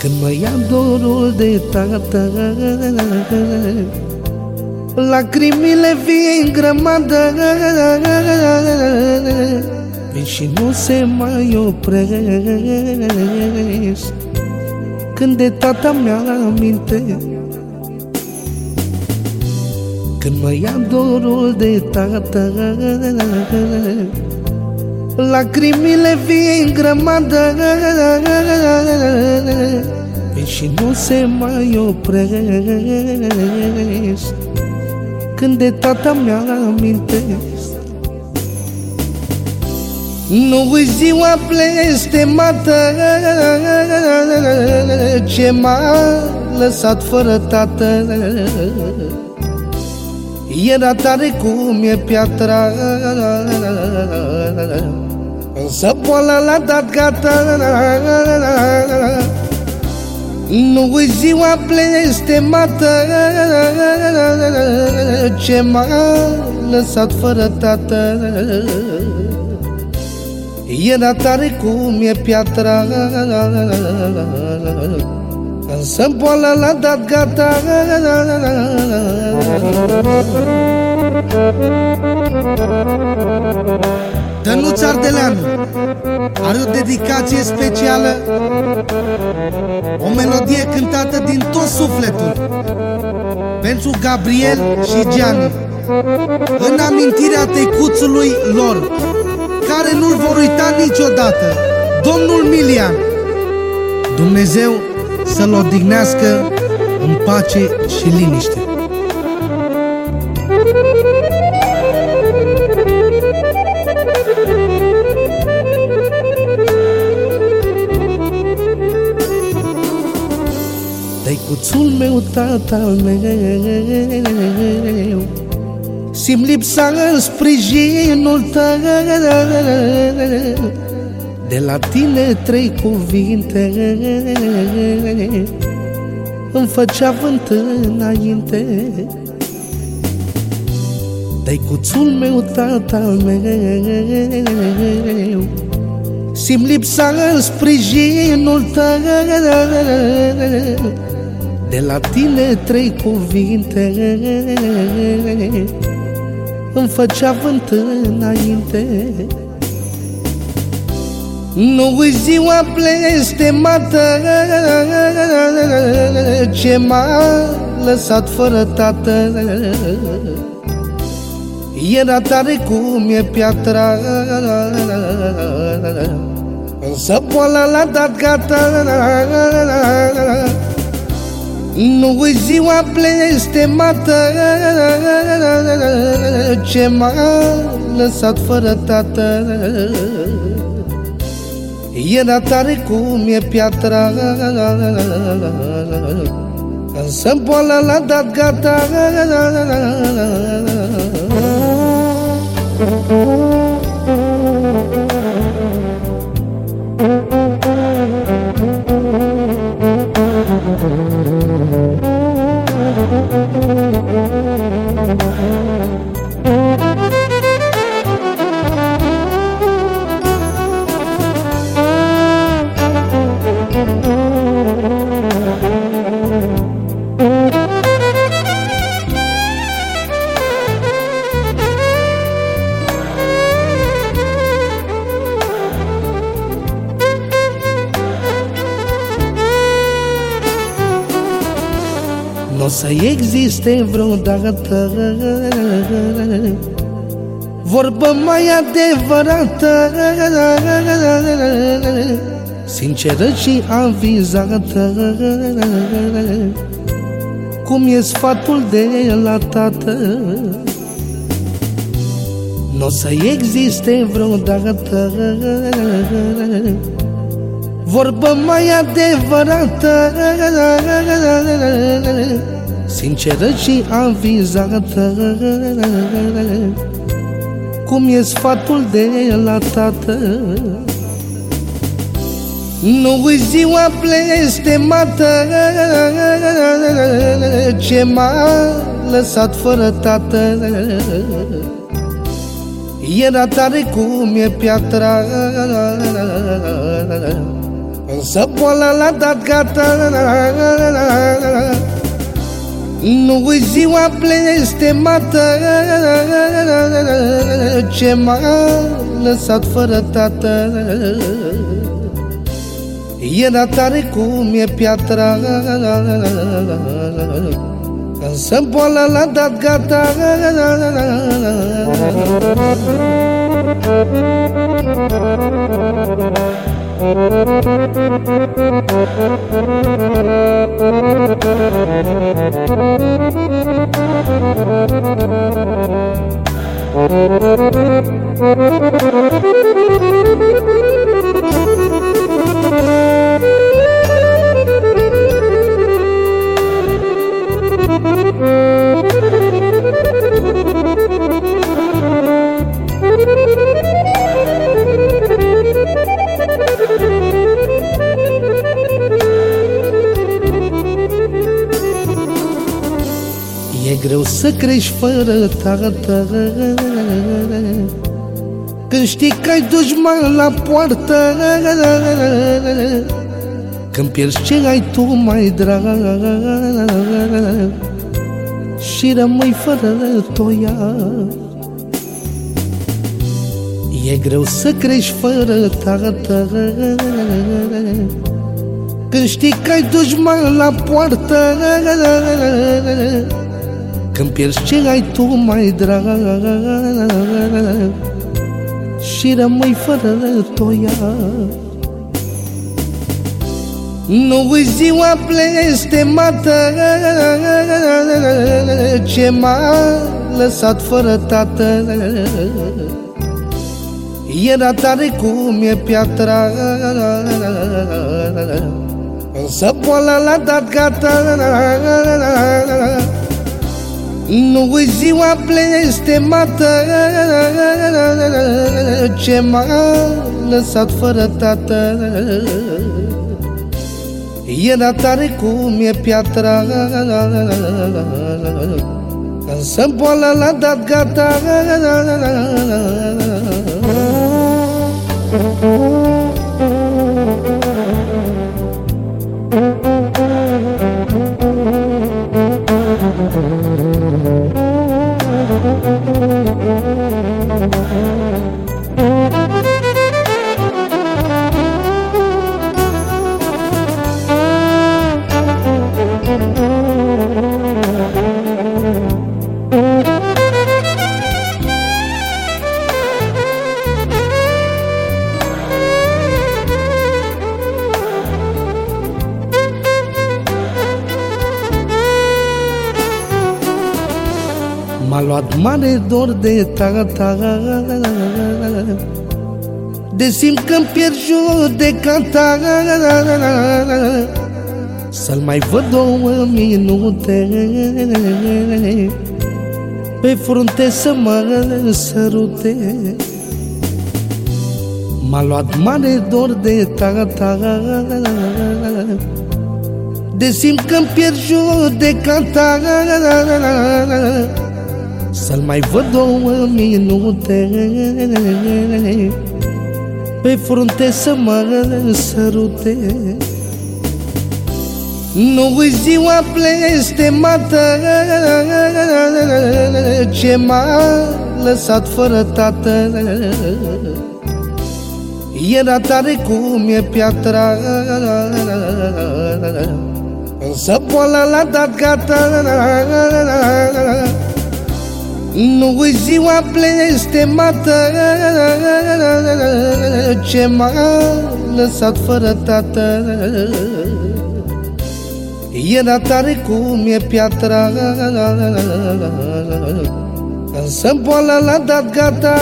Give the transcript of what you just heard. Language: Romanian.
Când mă ia dorul de tată Lacrimile vin grămadă. Vin și nu se mai opresc. Când de tata mea aminte Când mă ia dorul de tată Lacrimile vin grămadă. Și nu se mai opresc. Când de tata mea amintesc Nu i ziua blestemată. Ce m-a lăsat fără tată. Era tare cum e piatra Însă boala l-a dat gata Nu-i ziua blestemată Ce m-a lăsat fără tată Era tare cum e piatra Însă boala l-a dat gata Dănuț Ardeleanu are o dedicație specială. O melodie cântată din tot sufletul. Pentru Gabriel și Gianni. În amintirea teicuțului lor Care nu-l vor uita niciodată Domnul Milian. Dumnezeu să-l odihnească în pace și liniște. Tăicuțul meu, tatăl meu. Simt lipsa în sprijinul tău. De la tine trei cuvinte. Îmi făcea vânt înainte. Tăicuțul meu, tata meu. Simt lipsa în sprijinul tău De la tine trei cuvinte. Îmi făcea vânt înainte. Nu-i ziua blestemată. Ce m-a lăsat fără tată. Era tare cum e piatra. Însă boala l-a dat gata Nu-i ziua blestemată Ce m-a lăsat fără tată. Era tare cum e piatra Însă boala l-a dat gata. Nu o să existe vreodată. Vorbă mai adevărată Sinceră și avizată. Cum e sfatul de la tată? Nu o să existe vreodată. Vorbă mai adevărată Sinceră și avizată. Cum e sfatul de la tată? Nu-i ziua blestemată. Ce m-a lăsat fără tată? Era tare cum e piatra. Însă boala l-a dat gata Nu i ziua blestemată Ce m-a lăsat fără tată. Era tare cum e piatra Însă boala l-a dat gata. E greu să crești fără tată. Când știi că ai dușman la poartă Când pierzi ce ai tu mai drag Și rămâi fără toia. E greu să crești fără tată. Când știi că ai dușman la poartă când pierzi ce ai tu mai drag? Și rămâi fără toia. Nu i ziua blestemată Ce m-a lăsat fără tată. Era tare cum e piatra Însă boala l-a dat gata nu i ziua blestemată Ce m-a lăsat fără tată. Era tare cum e piatra Însă boala l-a dat gata. M-a luat mare dor de tata. De simt că-mi pierd judecata Să-l mai văd două minute. Pe frunte să mă sărute. M-a luat mare dor de tata. De simt că-mi pierd judecata să-l mai văd două minute. Pe frunte să mă sărute. Nu-i ziua blestemată. Ce m-a lăsat fără tată? Era tare cum e piatra. Însă boala l-a dat gata nu i ziua blestemată Ce m-a lăsat fără tată? Era tare cum e piatra. Însă boala l-a dat gata